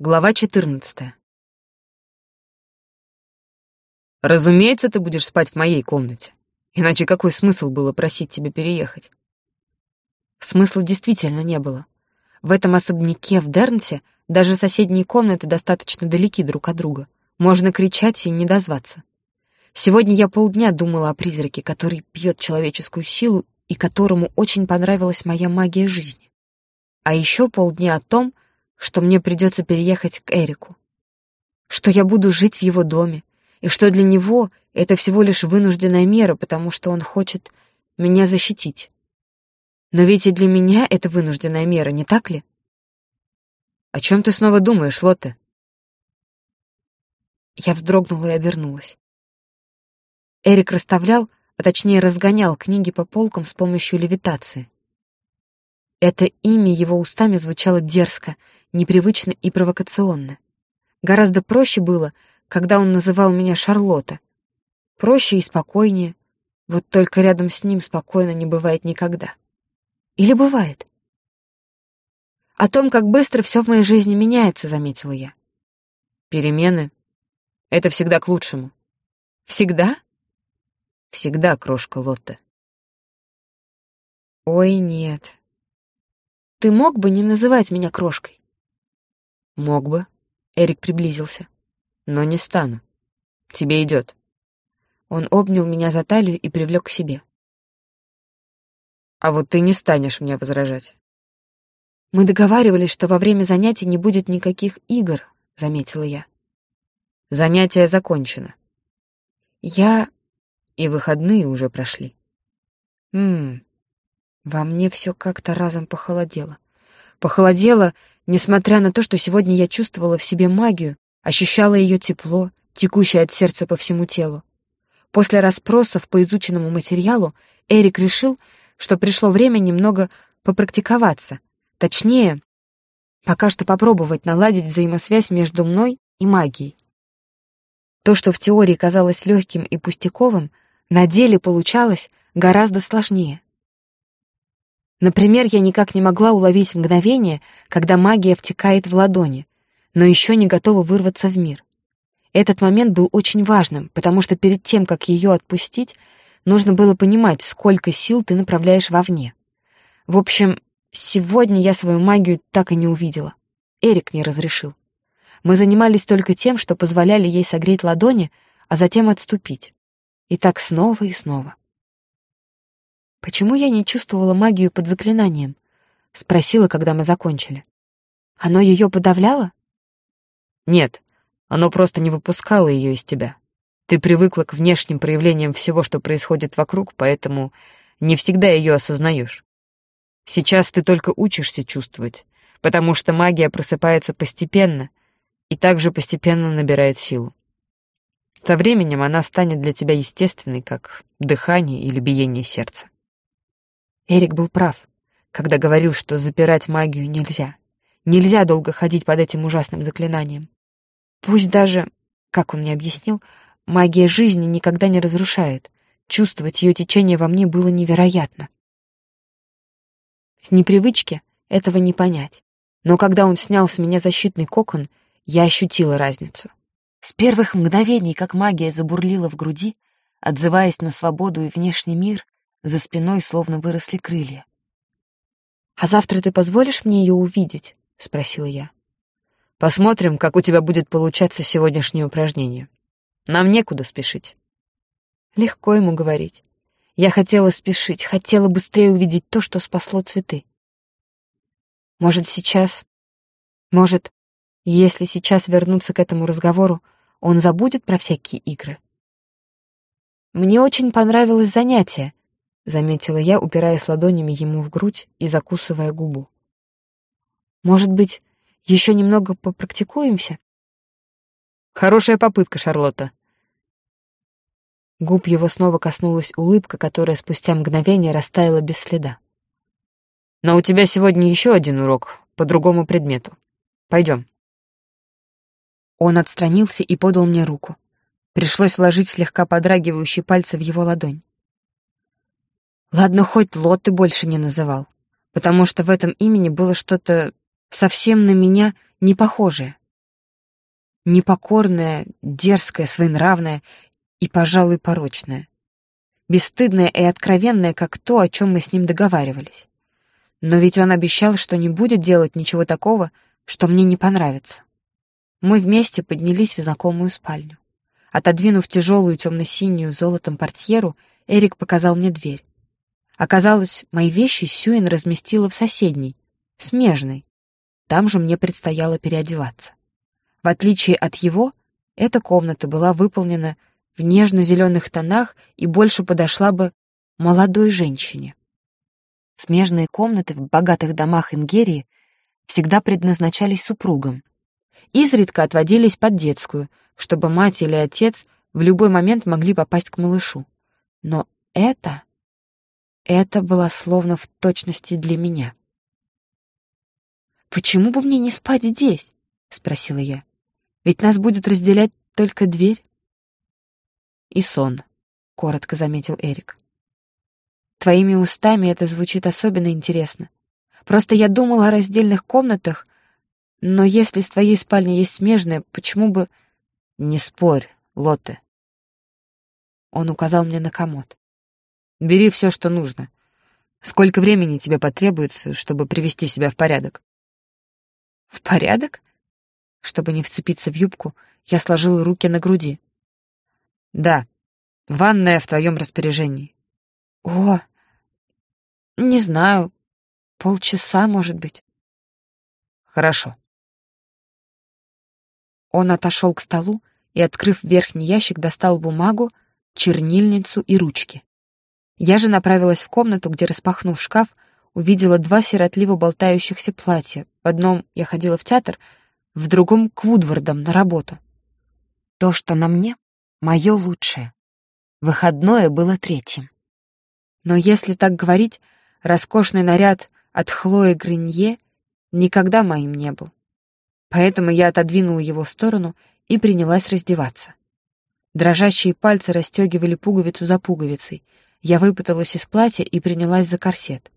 Глава 14. Разумеется, ты будешь спать в моей комнате. Иначе какой смысл было просить тебя переехать? Смысла действительно не было. В этом особняке в Дернсе даже соседние комнаты достаточно далеки друг от друга. Можно кричать и не дозваться. Сегодня я полдня думала о призраке, который пьет человеческую силу и которому очень понравилась моя магия жизни. А еще полдня о том, что мне придется переехать к Эрику, что я буду жить в его доме, и что для него это всего лишь вынужденная мера, потому что он хочет меня защитить. Но ведь и для меня это вынужденная мера, не так ли? О чем ты снова думаешь, Лотте? Я вздрогнула и обернулась. Эрик расставлял, а точнее разгонял книги по полкам с помощью левитации. Это имя его устами звучало дерзко, непривычно и провокационно. Гораздо проще было, когда он называл меня Шарлотта. Проще и спокойнее. Вот только рядом с ним спокойно не бывает никогда. Или бывает? О том, как быстро все в моей жизни меняется, заметила я. Перемены — это всегда к лучшему. Всегда? Всегда, крошка Лотта. Ой, нет. Ты мог бы не называть меня крошкой? Мог бы. Эрик приблизился. Но не стану. Тебе идет. Он обнял меня за талию и привлек к себе. А вот ты не станешь мне возражать. Мы договаривались, что во время занятий не будет никаких игр, заметила я. Занятие закончено. Я... И выходные уже прошли. Ммм, во мне все как-то разом похолодело. Похолодело Несмотря на то, что сегодня я чувствовала в себе магию, ощущала ее тепло, текущее от сердца по всему телу. После расспросов по изученному материалу Эрик решил, что пришло время немного попрактиковаться, точнее, пока что попробовать наладить взаимосвязь между мной и магией. То, что в теории казалось легким и пустяковым, на деле получалось гораздо сложнее. Например, я никак не могла уловить мгновение, когда магия втекает в ладони, но еще не готова вырваться в мир. Этот момент был очень важным, потому что перед тем, как ее отпустить, нужно было понимать, сколько сил ты направляешь вовне. В общем, сегодня я свою магию так и не увидела. Эрик не разрешил. Мы занимались только тем, что позволяли ей согреть ладони, а затем отступить. И так снова и снова. «Почему я не чувствовала магию под заклинанием?» — спросила, когда мы закончили. «Оно ее подавляло?» «Нет, оно просто не выпускало ее из тебя. Ты привыкла к внешним проявлениям всего, что происходит вокруг, поэтому не всегда ее осознаешь. Сейчас ты только учишься чувствовать, потому что магия просыпается постепенно и также постепенно набирает силу. Со временем она станет для тебя естественной, как дыхание или биение сердца. Эрик был прав, когда говорил, что запирать магию нельзя. Нельзя долго ходить под этим ужасным заклинанием. Пусть даже, как он мне объяснил, магия жизни никогда не разрушает. Чувствовать ее течение во мне было невероятно. С непривычки этого не понять. Но когда он снял с меня защитный кокон, я ощутила разницу. С первых мгновений, как магия забурлила в груди, отзываясь на свободу и внешний мир, за спиной словно выросли крылья. «А завтра ты позволишь мне ее увидеть?» — спросила я. «Посмотрим, как у тебя будет получаться сегодняшнее упражнение. Нам некуда спешить». Легко ему говорить. Я хотела спешить, хотела быстрее увидеть то, что спасло цветы. Может, сейчас... Может, если сейчас вернуться к этому разговору, он забудет про всякие игры? Мне очень понравилось занятие, заметила я, упираясь ладонями ему в грудь и закусывая губу. Может быть, еще немного попрактикуемся? Хорошая попытка, Шарлотта. Губ его снова коснулась улыбка, которая спустя мгновение растаяла без следа. Но у тебя сегодня еще один урок по другому предмету. Пойдем. Он отстранился и подал мне руку. Пришлось вложить слегка подрагивающие пальцы в его ладонь. Ладно, хоть Лот ты больше не называл, потому что в этом имени было что-то совсем на меня не похожее. Непокорная, дерзкая, своенравная и, пожалуй, порочная. Бесстыдная и откровенная, как то, о чем мы с ним договаривались. Но ведь он обещал, что не будет делать ничего такого, что мне не понравится. Мы вместе поднялись в знакомую спальню. Отодвинув тяжелую темно-синюю золотом портьеру, Эрик показал мне дверь. Оказалось, мои вещи Сюин разместила в соседней, смежной. Там же мне предстояло переодеваться. В отличие от его, эта комната была выполнена в нежно-зеленых тонах и больше подошла бы молодой женщине. Смежные комнаты в богатых домах Ингерии всегда предназначались супругам. Изредка отводились под детскую, чтобы мать или отец в любой момент могли попасть к малышу. Но это... Это было словно в точности для меня. «Почему бы мне не спать здесь?» — спросила я. «Ведь нас будет разделять только дверь». «И сон», — коротко заметил Эрик. «Твоими устами это звучит особенно интересно. Просто я думала о раздельных комнатах, но если с твоей спальни есть смежная, почему бы...» «Не спорь, Лотте». Он указал мне на комод. «Бери все, что нужно. Сколько времени тебе потребуется, чтобы привести себя в порядок?» «В порядок?» Чтобы не вцепиться в юбку, я сложила руки на груди. «Да, ванная в твоем распоряжении». «О, не знаю, полчаса, может быть». «Хорошо». Он отошел к столу и, открыв верхний ящик, достал бумагу, чернильницу и ручки. Я же направилась в комнату, где, распахнув шкаф, увидела два сиротливо болтающихся платья. В одном я ходила в театр, в другом — к Вудвардам на работу. То, что на мне, — мое лучшее. Выходное было третьим. Но если так говорить, роскошный наряд от Хлои Гринье никогда моим не был. Поэтому я отодвинула его в сторону и принялась раздеваться. Дрожащие пальцы расстегивали пуговицу за пуговицей. Я выпуталась из платья и принялась за корсет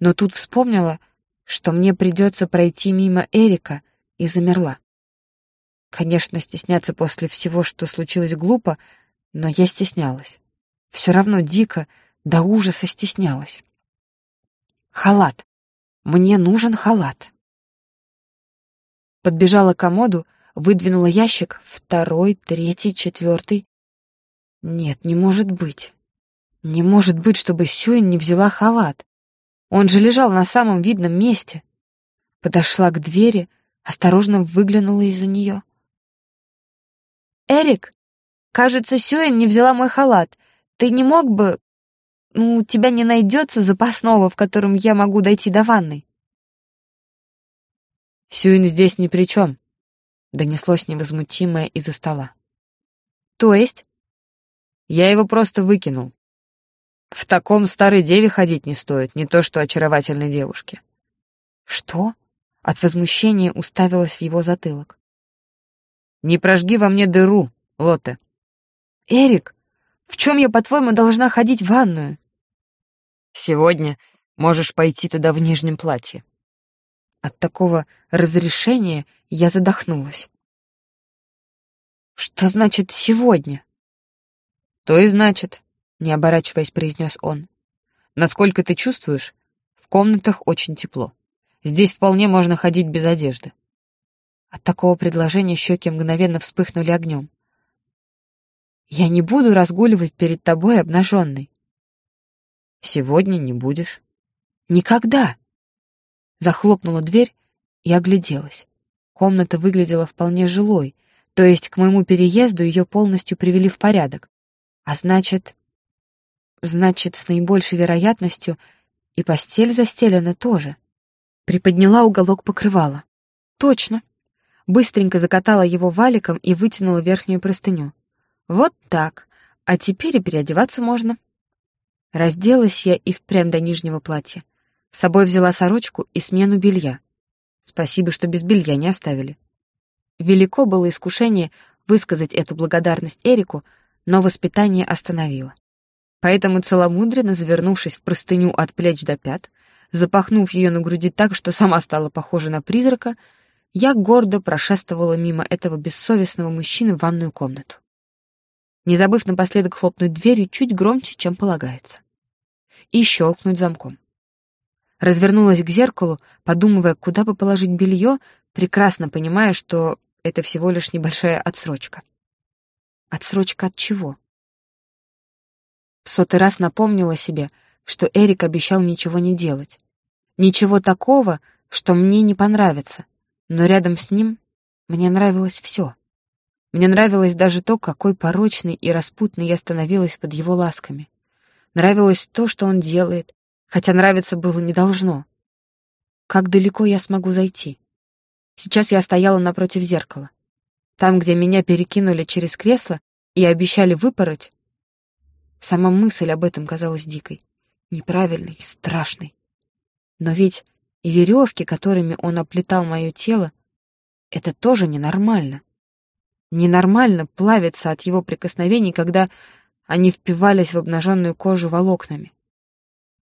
но тут вспомнила, что мне придется пройти мимо Эрика, и замерла. Конечно, стесняться после всего, что случилось, глупо, но я стеснялась. Все равно дико, до ужаса стеснялась. Халат. Мне нужен халат. Подбежала к комоду, выдвинула ящик, второй, третий, четвертый. Нет, не может быть. Не может быть, чтобы Сюин не взяла халат. Он же лежал на самом видном месте. Подошла к двери, осторожно выглянула из-за нее. «Эрик, кажется, Сюэн не взяла мой халат. Ты не мог бы... Ну, у тебя не найдется запасного, в котором я могу дойти до ванной?» «Сюэн здесь ни при чем», — донеслось невозмутимое из-за стола. «То есть?» «Я его просто выкинул. В таком старой деве ходить не стоит, не то что очаровательной девушке. Что? От возмущения уставилась в его затылок. Не прожги во мне дыру, Лотте. Эрик, в чем я, по-твоему, должна ходить в ванную? Сегодня можешь пойти туда в нижнем платье. От такого разрешения я задохнулась. Что значит «сегодня»? То и значит, не оборачиваясь, произнес он. Насколько ты чувствуешь, в комнатах очень тепло. Здесь вполне можно ходить без одежды. От такого предложения щеки мгновенно вспыхнули огнем. Я не буду разгуливать перед тобой обнаженной. Сегодня не будешь. Никогда. Захлопнула дверь и огляделась. Комната выглядела вполне жилой, то есть к моему переезду ее полностью привели в порядок. А значит, Значит, с наибольшей вероятностью и постель застелена тоже. Приподняла уголок покрывала. Точно. Быстренько закатала его валиком и вытянула верхнюю простыню. Вот так. А теперь и переодеваться можно. Разделась я и впрямь до нижнего платья. С собой взяла сорочку и смену белья. Спасибо, что без белья не оставили. Велико было искушение высказать эту благодарность Эрику, но воспитание остановило. Поэтому целомудренно, завернувшись в простыню от плеч до пят, запахнув ее на груди так, что сама стала похожа на призрака, я гордо прошествовала мимо этого бессовестного мужчины в ванную комнату. Не забыв напоследок хлопнуть дверью чуть громче, чем полагается. И щелкнуть замком. Развернулась к зеркалу, подумывая, куда бы положить белье, прекрасно понимая, что это всего лишь небольшая отсрочка. Отсрочка от чего? Сотый раз напомнила себе, что Эрик обещал ничего не делать. Ничего такого, что мне не понравится, но рядом с ним мне нравилось все. Мне нравилось даже то, какой порочной и распутной я становилась под его ласками. Нравилось то, что он делает, хотя нравиться было не должно. Как далеко я смогу зайти? Сейчас я стояла напротив зеркала. Там, где меня перекинули через кресло и обещали выпороть, сама мысль об этом казалась дикой, неправильной, страшной. Но ведь и веревки, которыми он оплетал мое тело, это тоже ненормально. Ненормально плавиться от его прикосновений, когда они впивались в обнаженную кожу волокнами.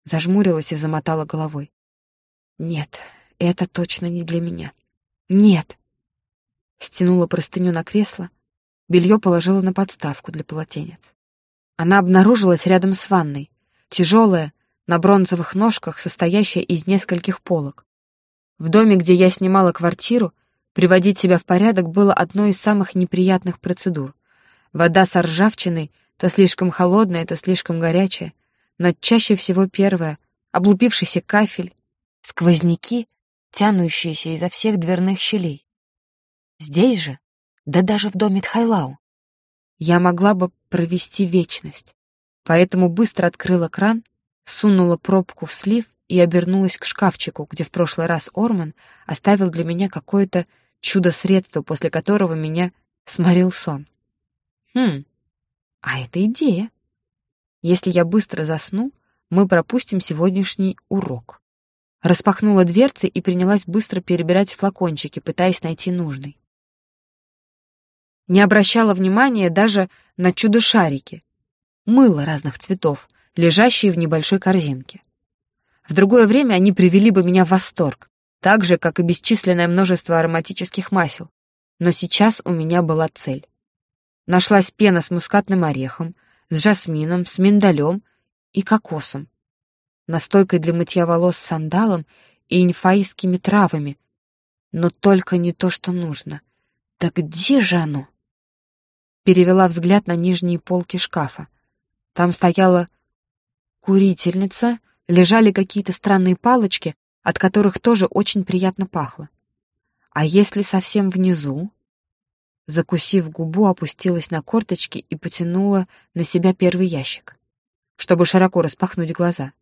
Зажмурилась и замотала головой. Нет, это точно не для меня. Нет. Стянула простыню на кресло, белье положила на подставку для полотенец. Она обнаружилась рядом с ванной, тяжелая, на бронзовых ножках, состоящая из нескольких полок. В доме, где я снимала квартиру, приводить себя в порядок было одной из самых неприятных процедур. Вода с ржавчиной, то слишком холодная, то слишком горячая, но чаще всего первая, облупившийся кафель, сквозняки, тянущиеся изо всех дверных щелей. Здесь же, да даже в доме Тхайлау, я могла бы провести вечность, поэтому быстро открыла кран сунула пробку в слив и обернулась к шкафчику, где в прошлый раз Орман оставил для меня какое-то чудо-средство, после которого меня сморил сон. Хм, а это идея. Если я быстро засну, мы пропустим сегодняшний урок. Распахнула дверцы и принялась быстро перебирать флакончики, пытаясь найти нужный. Не обращала внимания даже на чудо-шарики. Мыло разных цветов — лежащие в небольшой корзинке. В другое время они привели бы меня в восторг, так же, как и бесчисленное множество ароматических масел. Но сейчас у меня была цель. Нашлась пена с мускатным орехом, с жасмином, с миндалем и кокосом, настойкой для мытья волос с сандалом и инфаистскими травами, но только не то, что нужно. Да где же оно? Перевела взгляд на нижние полки шкафа. Там стояла курительница, лежали какие-то странные палочки, от которых тоже очень приятно пахло. А если совсем внизу? Закусив губу, опустилась на корточки и потянула на себя первый ящик, чтобы широко распахнуть глаза.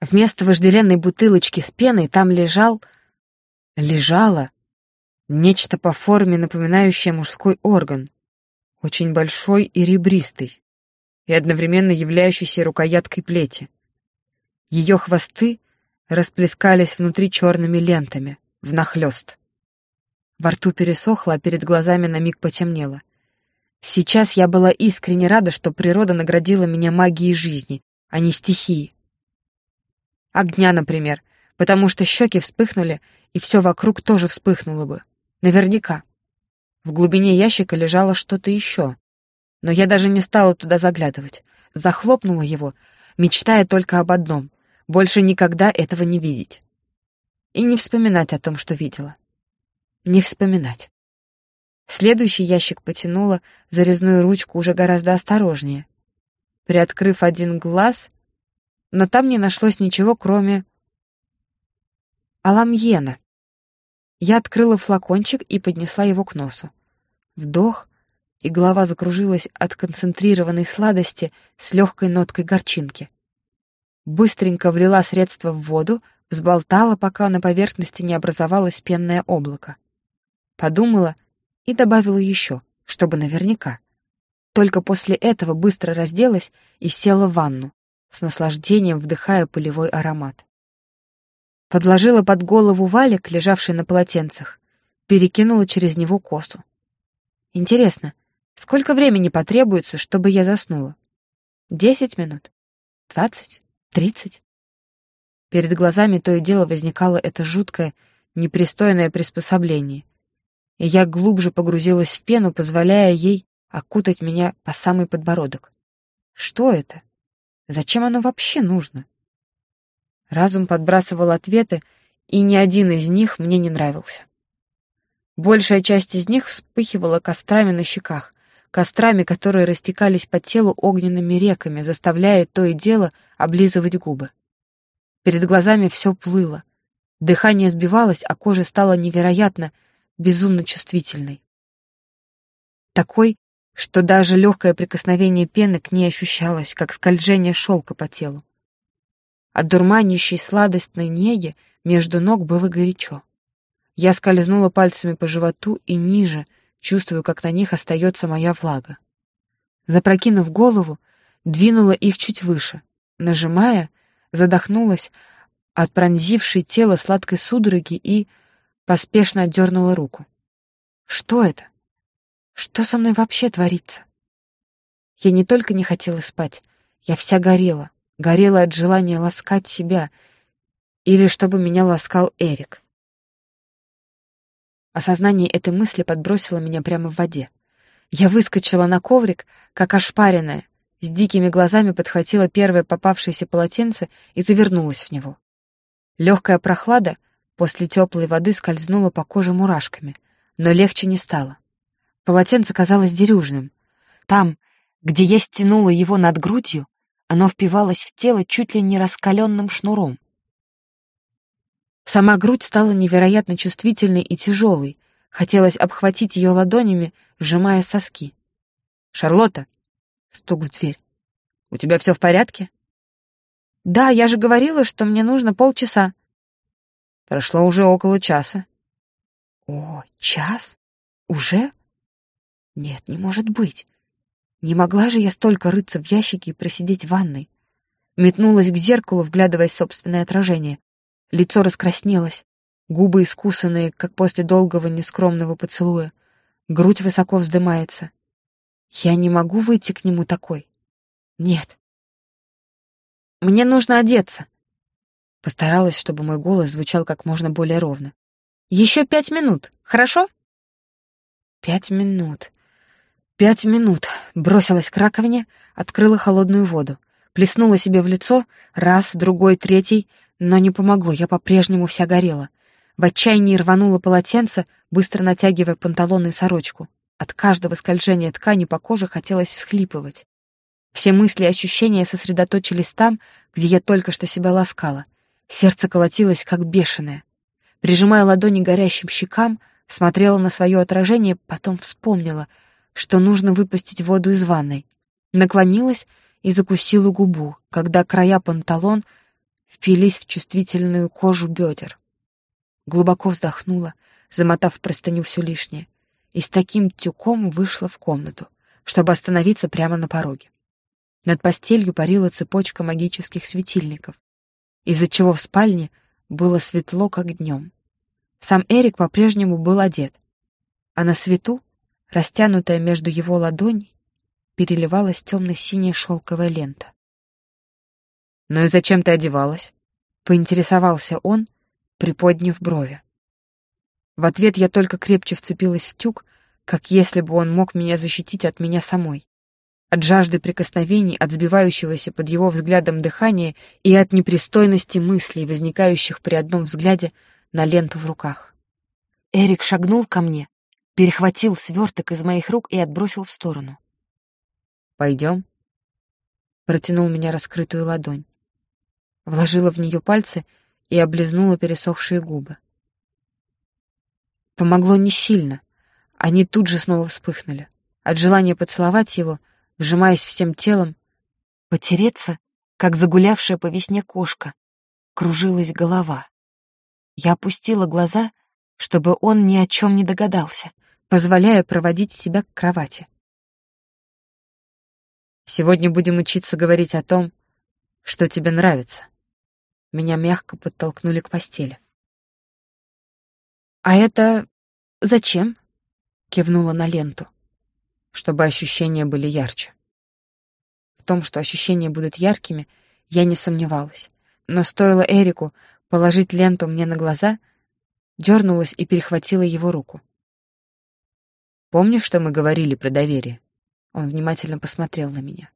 Вместо вожделенной бутылочки с пеной там лежал... Лежало нечто по форме, напоминающее мужской орган, очень большой и ребристый и одновременно являющейся рукояткой плети. Ее хвосты расплескались внутри черными лентами, внахлёст. Во рту пересохло, а перед глазами на миг потемнело. Сейчас я была искренне рада, что природа наградила меня магией жизни, а не стихией. Огня, например, потому что щеки вспыхнули, и все вокруг тоже вспыхнуло бы. Наверняка. В глубине ящика лежало что-то еще, но я даже не стала туда заглядывать. Захлопнула его, мечтая только об одном — больше никогда этого не видеть. И не вспоминать о том, что видела. Не вспоминать. Следующий ящик потянула зарезную ручку уже гораздо осторожнее. Приоткрыв один глаз, но там не нашлось ничего, кроме... Аламьена. Я открыла флакончик и поднесла его к носу. Вдох, и голова закружилась от концентрированной сладости с легкой ноткой горчинки. Быстренько влила средство в воду, взболтала, пока на поверхности не образовалось пенное облако. Подумала и добавила еще, чтобы наверняка. Только после этого быстро разделась и села в ванну, с наслаждением вдыхая полевой аромат. Подложила под голову валик, лежавший на полотенцах, перекинула через него косу. Интересно, Сколько времени потребуется, чтобы я заснула? Десять минут? Двадцать? Тридцать? Перед глазами то и дело возникало это жуткое, непристойное приспособление. И я глубже погрузилась в пену, позволяя ей окутать меня по самый подбородок. Что это? Зачем оно вообще нужно? Разум подбрасывал ответы, и ни один из них мне не нравился. Большая часть из них вспыхивала кострами на щеках, кострами, которые растекались по телу огненными реками, заставляя то и дело облизывать губы. Перед глазами все плыло. Дыхание сбивалось, а кожа стала невероятно, безумно чувствительной. Такой, что даже легкое прикосновение пены к ней ощущалось, как скольжение шелка по телу. От дурманящей сладостной неги между ног было горячо. Я скользнула пальцами по животу и ниже, чувствую, как на них остается моя влага. Запрокинув голову, двинула их чуть выше, нажимая, задохнулась от пронзившей тело сладкой судороги и поспешно отдернула руку. Что это? Что со мной вообще творится? Я не только не хотела спать, я вся горела, горела от желания ласкать себя или чтобы меня ласкал Эрик. Осознание этой мысли подбросило меня прямо в воде. Я выскочила на коврик, как ошпаренная, с дикими глазами подхватила первое попавшееся полотенце и завернулась в него. Легкая прохлада после теплой воды скользнула по коже мурашками, но легче не стало. Полотенце казалось дерюжным. Там, где я стянула его над грудью, оно впивалось в тело чуть ли не раскаленным шнуром. Сама грудь стала невероятно чувствительной и тяжелой. Хотелось обхватить ее ладонями, сжимая соски. «Шарлотта!» — стук в дверь. «У тебя все в порядке?» «Да, я же говорила, что мне нужно полчаса». Прошло уже около часа. «О, час? Уже?» «Нет, не может быть. Не могла же я столько рыться в ящике и просидеть в ванной». Метнулась к зеркалу, вглядываясь в собственное отражение. Лицо раскраснелось, губы искусанные, как после долгого нескромного поцелуя. Грудь высоко вздымается. Я не могу выйти к нему такой. Нет. Мне нужно одеться. Постаралась, чтобы мой голос звучал как можно более ровно. Еще пять минут, хорошо? Пять минут. Пять минут. Бросилась к раковине, открыла холодную воду. Плеснула себе в лицо, раз, другой, третий, но не помогло, я по-прежнему вся горела. В отчаянии рванула полотенце, быстро натягивая панталоны и сорочку. От каждого скольжения ткани по коже хотелось всхлипывать. Все мысли и ощущения сосредоточились там, где я только что себя ласкала. Сердце колотилось, как бешеное. Прижимая ладони горящим щекам, смотрела на свое отражение, потом вспомнила, что нужно выпустить воду из ванной. Наклонилась и закусила губу, когда края панталон — впились в чувствительную кожу бедер. Глубоко вздохнула, замотав простыню все лишнее, и с таким тюком вышла в комнату, чтобы остановиться прямо на пороге. Над постелью парила цепочка магических светильников, из-за чего в спальне было светло, как днем. Сам Эрик по-прежнему был одет, а на свету, растянутая между его ладоней, переливалась темно-синяя шелковая лента. «Ну и зачем ты одевалась?» — поинтересовался он, приподняв брови. В ответ я только крепче вцепилась в тюк, как если бы он мог меня защитить от меня самой. От жажды прикосновений, от сбивающегося под его взглядом дыхания и от непристойности мыслей, возникающих при одном взгляде на ленту в руках. Эрик шагнул ко мне, перехватил сверток из моих рук и отбросил в сторону. «Пойдем?» Протянул меня раскрытую ладонь вложила в нее пальцы и облизнула пересохшие губы. Помогло не сильно. Они тут же снова вспыхнули. От желания поцеловать его, вжимаясь всем телом, потереться, как загулявшая по весне кошка, кружилась голова. Я опустила глаза, чтобы он ни о чем не догадался, позволяя проводить себя к кровати. Сегодня будем учиться говорить о том, что тебе нравится. Меня мягко подтолкнули к постели. «А это зачем?» — кивнула на ленту. «Чтобы ощущения были ярче». В том, что ощущения будут яркими, я не сомневалась. Но стоило Эрику положить ленту мне на глаза, дернулась и перехватила его руку. «Помнишь, что мы говорили про доверие?» Он внимательно посмотрел на меня.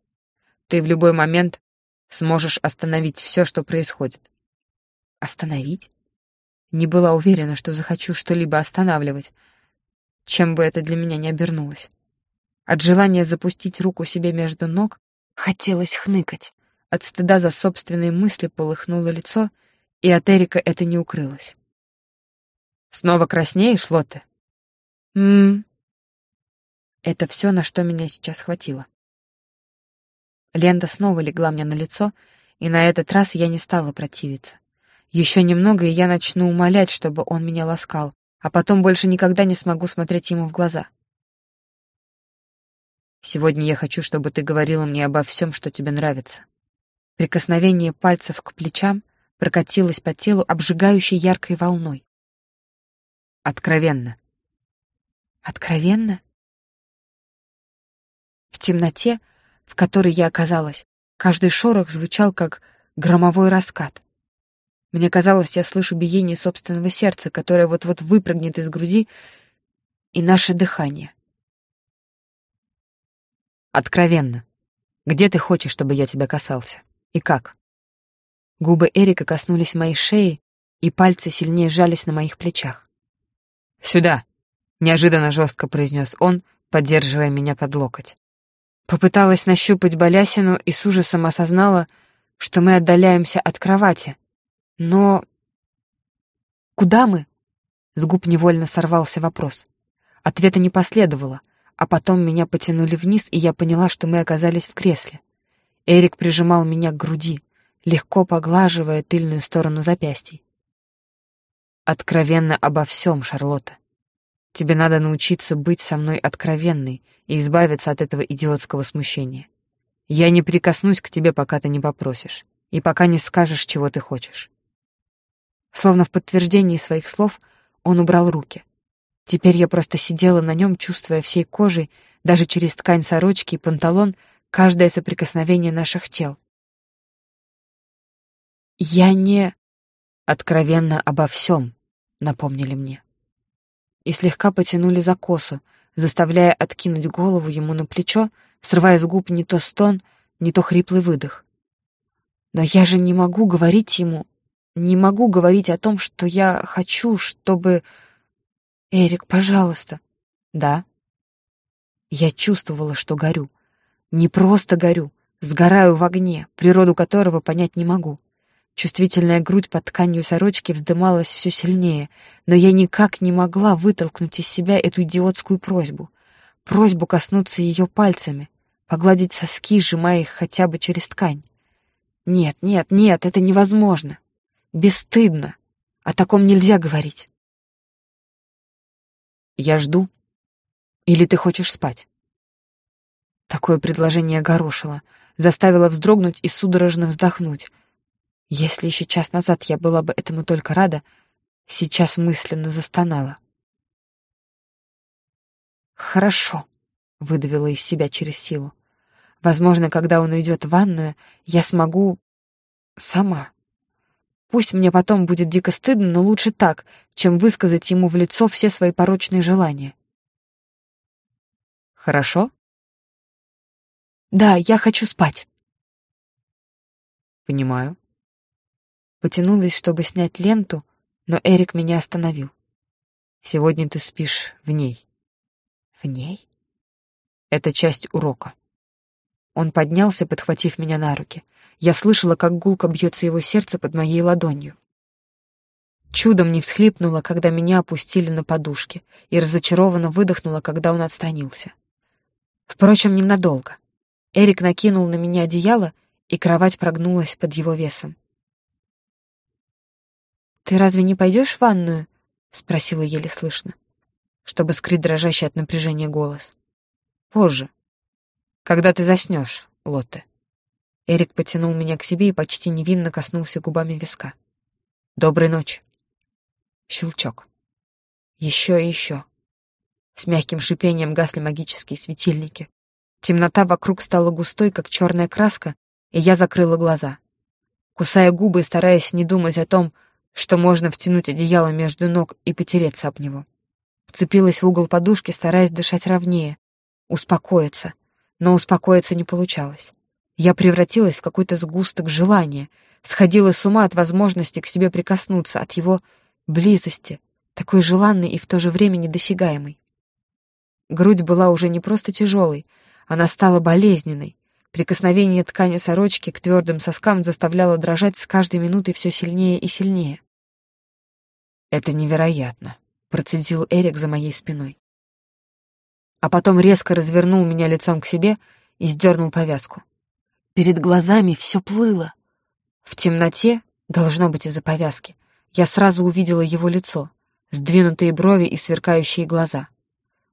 «Ты в любой момент сможешь остановить все, что происходит». «Остановить?» Не была уверена, что захочу что-либо останавливать, чем бы это для меня не обернулось. От желания запустить руку себе между ног хотелось хныкать. От стыда за собственные мысли полыхнуло лицо, и от Эрика это не укрылось. «Снова краснеешь, Лотте?» «М-м-м». Это все, на что меня сейчас хватило. Лента снова легла мне на лицо, и на этот раз я не стала противиться. Еще немного, и я начну умолять, чтобы он меня ласкал, а потом больше никогда не смогу смотреть ему в глаза. Сегодня я хочу, чтобы ты говорила мне обо всем, что тебе нравится. Прикосновение пальцев к плечам прокатилось по телу обжигающей яркой волной. Откровенно. Откровенно? Темноте, в которой я оказалась, каждый шорох звучал как громовой раскат. Мне казалось, я слышу биение собственного сердца, которое вот-вот выпрыгнет из груди, и наше дыхание. Откровенно. Где ты хочешь, чтобы я тебя касался? И как? Губы Эрика коснулись моей шеи, и пальцы сильнее сжались на моих плечах. «Сюда!» — неожиданно жестко произнес он, поддерживая меня под локоть. Попыталась нащупать балясину и с ужасом осознала, что мы отдаляемся от кровати, но... Куда мы? С губ невольно сорвался вопрос. Ответа не последовало, а потом меня потянули вниз, и я поняла, что мы оказались в кресле. Эрик прижимал меня к груди, легко поглаживая тыльную сторону запястий. «Откровенно обо всем, Шарлотта. Тебе надо научиться быть со мной откровенной и избавиться от этого идиотского смущения. Я не прикоснусь к тебе, пока ты не попросишь, и пока не скажешь, чего ты хочешь. Словно в подтверждении своих слов, он убрал руки. Теперь я просто сидела на нем, чувствуя всей кожей, даже через ткань сорочки и панталон, каждое соприкосновение наших тел. «Я не...» «Откровенно обо всем», — напомнили мне. И слегка потянули за косу, заставляя откинуть голову ему на плечо, срывая с губ не то стон, не то хриплый выдох. Но я же не могу говорить ему, не могу говорить о том, что я хочу, чтобы... Эрик, пожалуйста. Да. Я чувствовала, что горю. Не просто горю, сгораю в огне, природу которого понять не могу. Чувствительная грудь под тканью сорочки вздымалась все сильнее, но я никак не могла вытолкнуть из себя эту идиотскую просьбу. Просьбу коснуться ее пальцами, погладить соски, сжимая их хотя бы через ткань. Нет, нет, нет, это невозможно. Бесстыдно. О таком нельзя говорить. Я жду. Или ты хочешь спать? Такое предложение огорошило, заставило вздрогнуть и судорожно вздохнуть. Если еще час назад я была бы этому только рада, сейчас мысленно застонала. «Хорошо», — выдавила из себя через силу. «Возможно, когда он уйдет в ванную, я смогу... сама». Пусть мне потом будет дико стыдно, но лучше так, чем высказать ему в лицо все свои порочные желания. Хорошо? Да, я хочу спать. Понимаю. Потянулась, чтобы снять ленту, но Эрик меня остановил. Сегодня ты спишь в ней. В ней? Это часть урока. Он поднялся, подхватив меня на руки. Я слышала, как гулко бьется его сердце под моей ладонью. Чудом не всхлипнула, когда меня опустили на подушки, и разочарованно выдохнула, когда он отстранился. Впрочем, ненадолго. Эрик накинул на меня одеяло, и кровать прогнулась под его весом. «Ты разве не пойдешь в ванную?» — спросила еле слышно, чтобы скрыть дрожащий от напряжения голос. «Позже. Когда ты заснешь, Лотте». Эрик потянул меня к себе и почти невинно коснулся губами виска. «Доброй ночи». Щелчок. Еще и еще. С мягким шипением гасли магические светильники. Темнота вокруг стала густой, как черная краска, и я закрыла глаза. Кусая губы и стараясь не думать о том, что можно втянуть одеяло между ног и потереться об него. Вцепилась в угол подушки, стараясь дышать ровнее, успокоиться, но успокоиться не получалось. Я превратилась в какой-то сгусток желания, сходила с ума от возможности к себе прикоснуться, от его близости, такой желанной и в то же время недосягаемой. Грудь была уже не просто тяжелой, она стала болезненной. Прикосновение ткани сорочки к твердым соскам заставляло дрожать с каждой минутой все сильнее и сильнее. «Это невероятно», — процедил Эрик за моей спиной. А потом резко развернул меня лицом к себе и сдернул повязку. Перед глазами все плыло. В темноте, должно быть из-за повязки, я сразу увидела его лицо, сдвинутые брови и сверкающие глаза.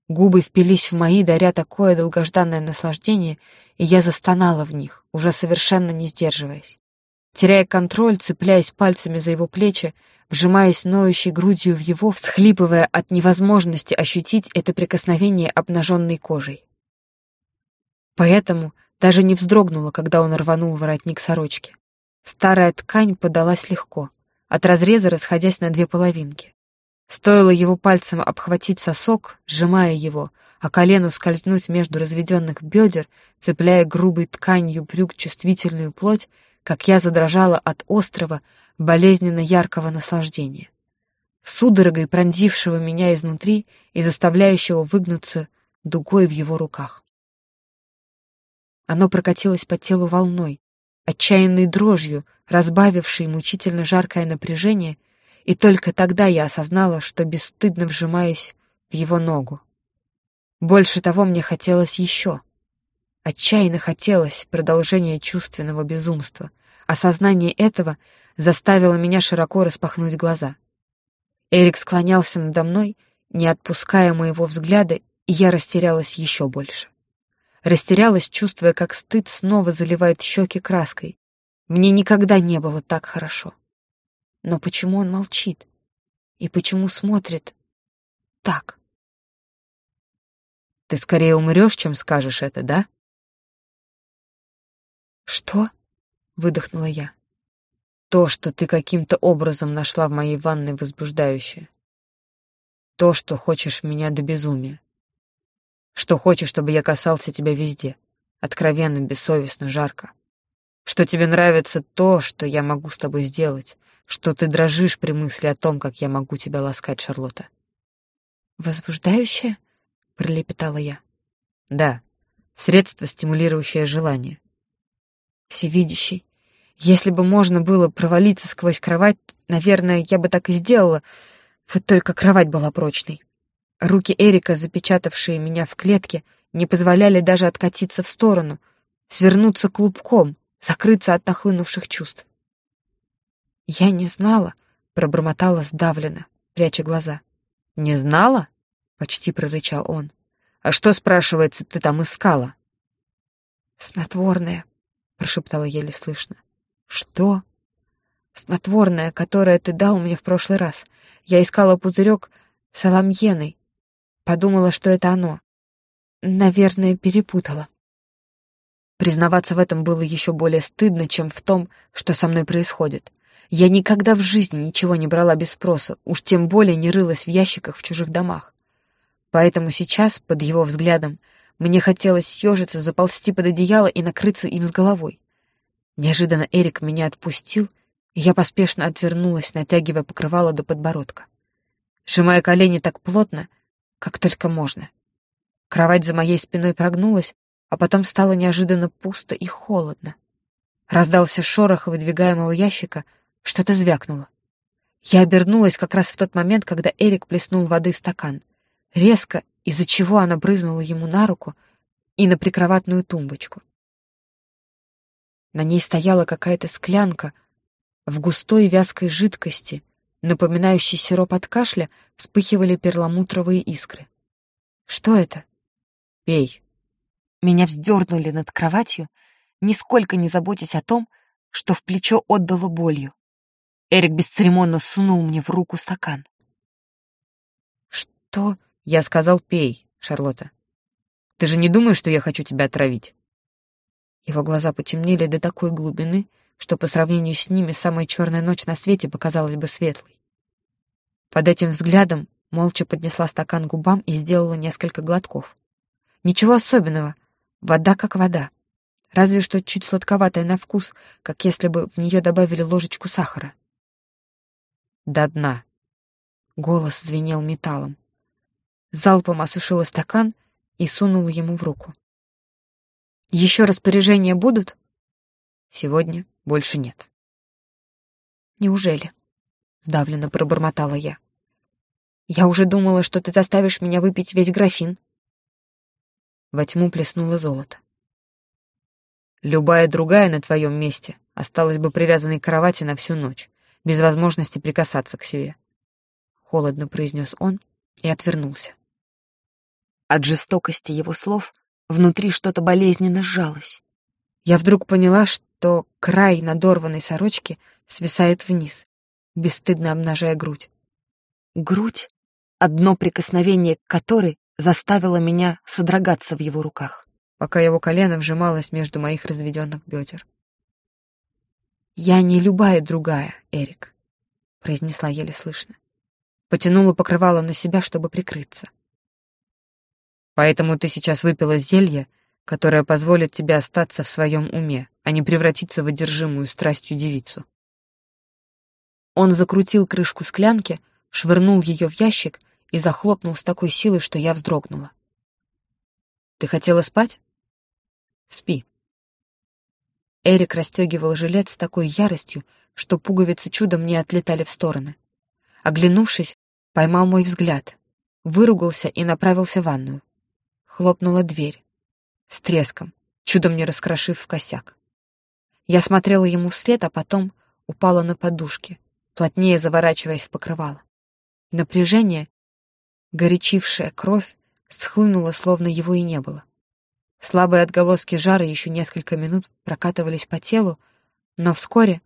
Губы впились в мои, даря такое долгожданное наслаждение, и я застонала в них, уже совершенно не сдерживаясь. Теряя контроль, цепляясь пальцами за его плечи, вжимаясь ноющей грудью в его, всхлипывая от невозможности ощутить это прикосновение обнаженной кожей. Поэтому даже не вздрогнула, когда он рванул воротник сорочки. Старая ткань подалась легко, от разреза расходясь на две половинки. Стоило его пальцем обхватить сосок, сжимая его, а колену скользнуть между разведенных бедер, цепляя грубой тканью брюк чувствительную плоть, как я задрожала от острого, болезненно яркого наслаждения. Судорогой пронзившего меня изнутри и заставляющего выгнуться дугой в его руках. Оно прокатилось по телу волной, отчаянной дрожью, разбавившей мучительно жаркое напряжение, и только тогда я осознала, что бесстыдно вжимаюсь в его ногу. Больше того мне хотелось еще. Отчаянно хотелось продолжения чувственного безумства. Осознание этого заставило меня широко распахнуть глаза. Эрик склонялся надо мной, не отпуская моего взгляда, и я растерялась еще больше. Растерялась, чувствуя, как стыд снова заливает щеки краской. Мне никогда не было так хорошо. Но почему он молчит? И почему смотрит так? Ты скорее умрешь, чем скажешь это, да? Что? Выдохнула я. То, что ты каким-то образом нашла в моей ванной возбуждающее. То, что хочешь меня до безумия. Что хочешь, чтобы я касался тебя везде. Откровенно, бессовестно, жарко. Что тебе нравится то, что я могу с тобой сделать. Что ты дрожишь при мысли о том, как я могу тебя ласкать, Шарлотта. «Возбуждающее?» — пролепетала я. «Да. Средство, стимулирующее желание». «Всевидящий. Если бы можно было провалиться сквозь кровать, наверное, я бы так и сделала. Вот только кровать была прочной. Руки Эрика, запечатавшие меня в клетке, не позволяли даже откатиться в сторону, свернуться клубком, закрыться от нахлынувших чувств. «Я не знала», — пробормотала сдавленно, пряча глаза. «Не знала?» — почти прорычал он. «А что, спрашивается, ты там искала?» «Снотворное», — прошептала еле слышно. «Что?» «Снотворное, которое ты дал мне в прошлый раз. Я искала пузырек с аламьеной. Подумала, что это оно. Наверное, перепутала. Признаваться в этом было еще более стыдно, чем в том, что со мной происходит. Я никогда в жизни ничего не брала без спроса, уж тем более не рылась в ящиках в чужих домах. Поэтому сейчас, под его взглядом, мне хотелось съежиться, заползти под одеяло и накрыться им с головой. Неожиданно Эрик меня отпустил, и я поспешно отвернулась, натягивая покрывало до подбородка. Сжимая колени так плотно, как только можно. Кровать за моей спиной прогнулась, а потом стало неожиданно пусто и холодно. Раздался шорох выдвигаемого ящика, что-то звякнуло. Я обернулась как раз в тот момент, когда Эрик плеснул воды в стакан. Резко, из-за чего она брызнула ему на руку и на прикроватную тумбочку. На ней стояла какая-то склянка в густой вязкой жидкости, напоминающей сироп от кашля, вспыхивали перламутровые искры. «Что это?» «Пей». Меня вздернули над кроватью, нисколько не заботясь о том, что в плечо отдало болью. Эрик бесцеремонно сунул мне в руку стакан. «Что?» «Я сказал, пей, Шарлотта. Ты же не думаешь, что я хочу тебя отравить?» Его глаза потемнели до такой глубины, что по сравнению с ними самая черная ночь на свете показалась бы светлой. Под этим взглядом молча поднесла стакан губам и сделала несколько глотков. Ничего особенного, вода как вода. Разве что чуть сладковатая на вкус, как если бы в нее добавили ложечку сахара. До дна. Голос звенел металлом. Залпом осушила стакан и сунула ему в руку. «Еще распоряжения будут?» «Сегодня больше нет». «Неужели?» — сдавленно пробормотала я. «Я уже думала, что ты заставишь меня выпить весь графин». Во тьму плеснуло золото. Любая другая на твоем месте осталась бы привязанной к кровати на всю ночь, без возможности прикасаться к себе. Холодно произнес он и отвернулся. От жестокости его слов внутри что-то болезненно сжалось. Я вдруг поняла, что край надорванной сорочки свисает вниз, бесстыдно обнажая грудь. Грудь, одно прикосновение к которой заставило меня содрогаться в его руках пока его колено вжималось между моих разведенных бедер. «Я не любая другая, Эрик», — произнесла еле слышно. Потянула покрывало на себя, чтобы прикрыться. «Поэтому ты сейчас выпила зелье, которое позволит тебе остаться в своем уме, а не превратиться в одержимую страстью девицу». Он закрутил крышку склянки, швырнул ее в ящик и захлопнул с такой силой, что я вздрогнула. «Ты хотела спать?» Спи. Эрик расстегивал жилет с такой яростью, что пуговицы чудом не отлетали в стороны. Оглянувшись, поймал мой взгляд, выругался и направился в ванную. Хлопнула дверь. С треском, чудом не раскрошив в косяк. Я смотрела ему вслед, а потом упала на подушки, плотнее заворачиваясь в покрывало. Напряжение, горячившая кровь, схлынуло, словно его и не было. Слабые отголоски жара еще несколько минут прокатывались по телу, но вскоре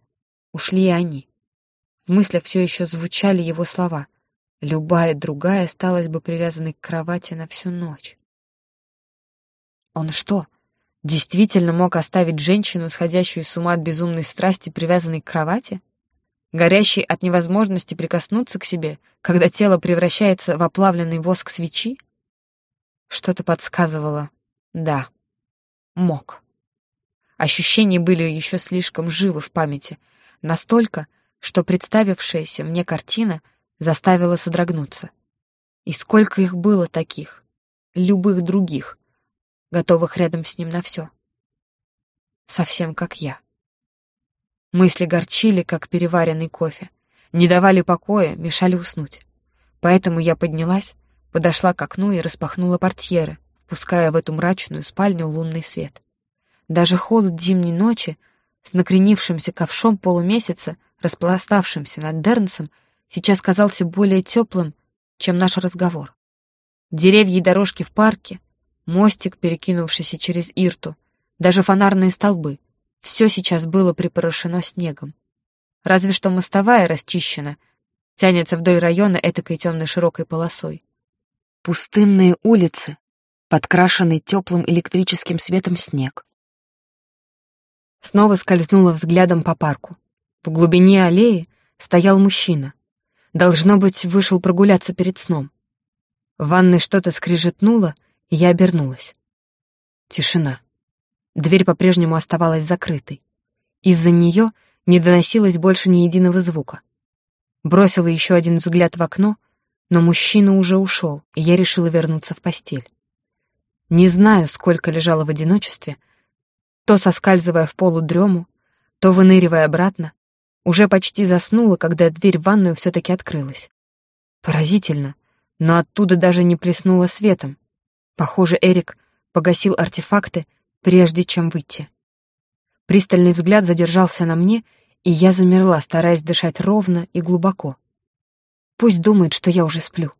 ушли и они. В мыслях все еще звучали его слова. Любая другая осталась бы привязанной к кровати на всю ночь. Он что, действительно мог оставить женщину, сходящую с ума от безумной страсти, привязанной к кровати? Горящей от невозможности прикоснуться к себе, когда тело превращается в оплавленный воск свечи? Что-то подсказывало, да, мог. Ощущения были еще слишком живы в памяти, настолько, что представившаяся мне картина заставила содрогнуться. И сколько их было таких, любых других, готовых рядом с ним на все. Совсем как я. Мысли горчили, как переваренный кофе, не давали покоя, мешали уснуть. Поэтому я поднялась, подошла к окну и распахнула портьеры, впуская в эту мрачную спальню лунный свет. Даже холод зимней ночи с накренившимся ковшом полумесяца, распластавшимся над Дернсом, сейчас казался более теплым, чем наш разговор. Деревья и дорожки в парке, мостик, перекинувшийся через Ирту, даже фонарные столбы — все сейчас было припорошено снегом. Разве что мостовая расчищена, тянется вдоль района этакой темной широкой полосой. Пустынные улицы, подкрашенный теплым электрическим светом снег. Снова скользнула взглядом по парку. В глубине аллеи стоял мужчина. Должно быть, вышел прогуляться перед сном. В ванной что-то скрижетнуло, я обернулась. Тишина. Дверь по-прежнему оставалась закрытой. Из-за нее не доносилось больше ни единого звука. Бросила еще один взгляд в окно, но мужчина уже ушел, и я решила вернуться в постель. Не знаю, сколько лежала в одиночестве, то соскальзывая в полудрему, то выныривая обратно, уже почти заснула, когда дверь в ванную все-таки открылась. Поразительно, но оттуда даже не плеснуло светом. Похоже, Эрик погасил артефакты, прежде чем выйти. Пристальный взгляд задержался на мне, и я замерла, стараясь дышать ровно и глубоко. Пусть думает, что я уже сплю.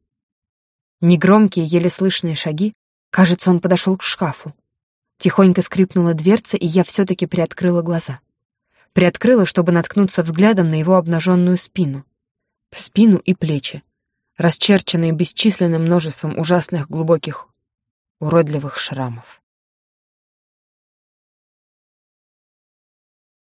Негромкие, еле слышные шаги Кажется, он подошел к шкафу. Тихонько скрипнула дверца, и я все-таки приоткрыла глаза. Приоткрыла, чтобы наткнуться взглядом на его обнаженную спину. Спину и плечи, расчерченные бесчисленным множеством ужасных глубоких, уродливых шрамов.